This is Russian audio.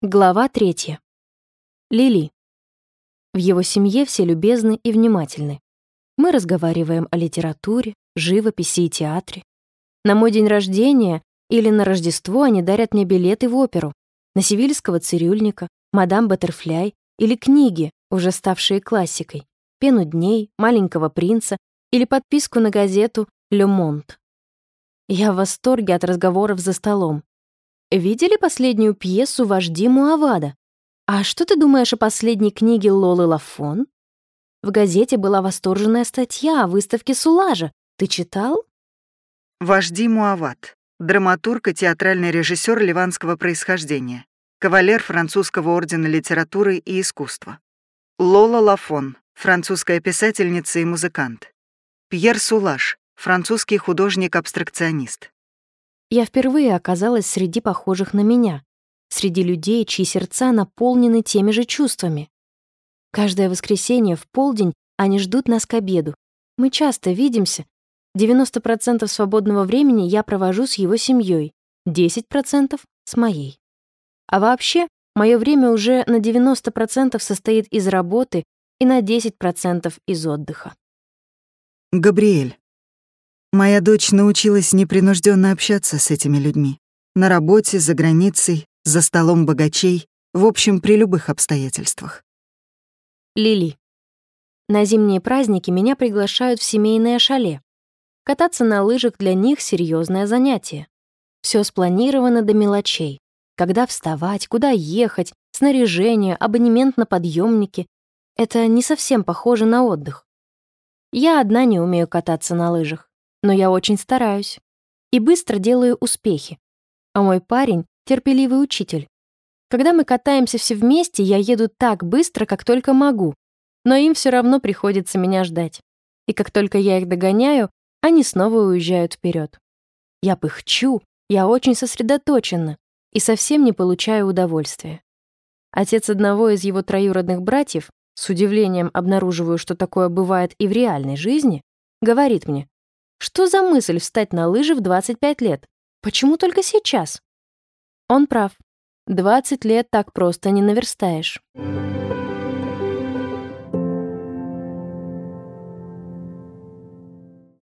Глава третья. Лили. В его семье все любезны и внимательны. Мы разговариваем о литературе, живописи и театре. На мой день рождения или на Рождество они дарят мне билеты в оперу, на сивильского цирюльника, мадам Баттерфляй или книги, уже ставшие классикой, «Пену дней», «Маленького принца» или подписку на газету «Ле Монт». Я в восторге от разговоров за столом, Видели последнюю пьесу «Вожди Муавада»? А что ты думаешь о последней книге Лолы Лафон? В газете была восторженная статья о выставке Сулажа. Ты читал? Вожди Муавад. Драматург и театральный режиссер ливанского происхождения. Кавалер французского ордена литературы и искусства. Лола Лафон. Французская писательница и музыкант. Пьер Сулаж. Французский художник-абстракционист я впервые оказалась среди похожих на меня, среди людей, чьи сердца наполнены теми же чувствами. Каждое воскресенье в полдень они ждут нас к обеду. Мы часто видимся. 90% свободного времени я провожу с его семьей, 10% — с моей. А вообще, мое время уже на 90% состоит из работы и на 10% из отдыха. Габриэль. Моя дочь научилась непринужденно общаться с этими людьми. На работе, за границей, за столом богачей, в общем, при любых обстоятельствах. Лили. На зимние праздники меня приглашают в семейное шале. Кататься на лыжах для них — серьезное занятие. Все спланировано до мелочей. Когда вставать, куда ехать, снаряжение, абонемент на подъемники. Это не совсем похоже на отдых. Я одна не умею кататься на лыжах но я очень стараюсь и быстро делаю успехи. А мой парень — терпеливый учитель. Когда мы катаемся все вместе, я еду так быстро, как только могу, но им все равно приходится меня ждать. И как только я их догоняю, они снова уезжают вперед. Я пыхчу, я очень сосредоточена и совсем не получаю удовольствия. Отец одного из его троюродных братьев, с удивлением обнаруживаю, что такое бывает и в реальной жизни, говорит мне, что за мысль встать на лыжи в 25 лет? Почему только сейчас? Он прав. 20 лет так просто не наверстаешь.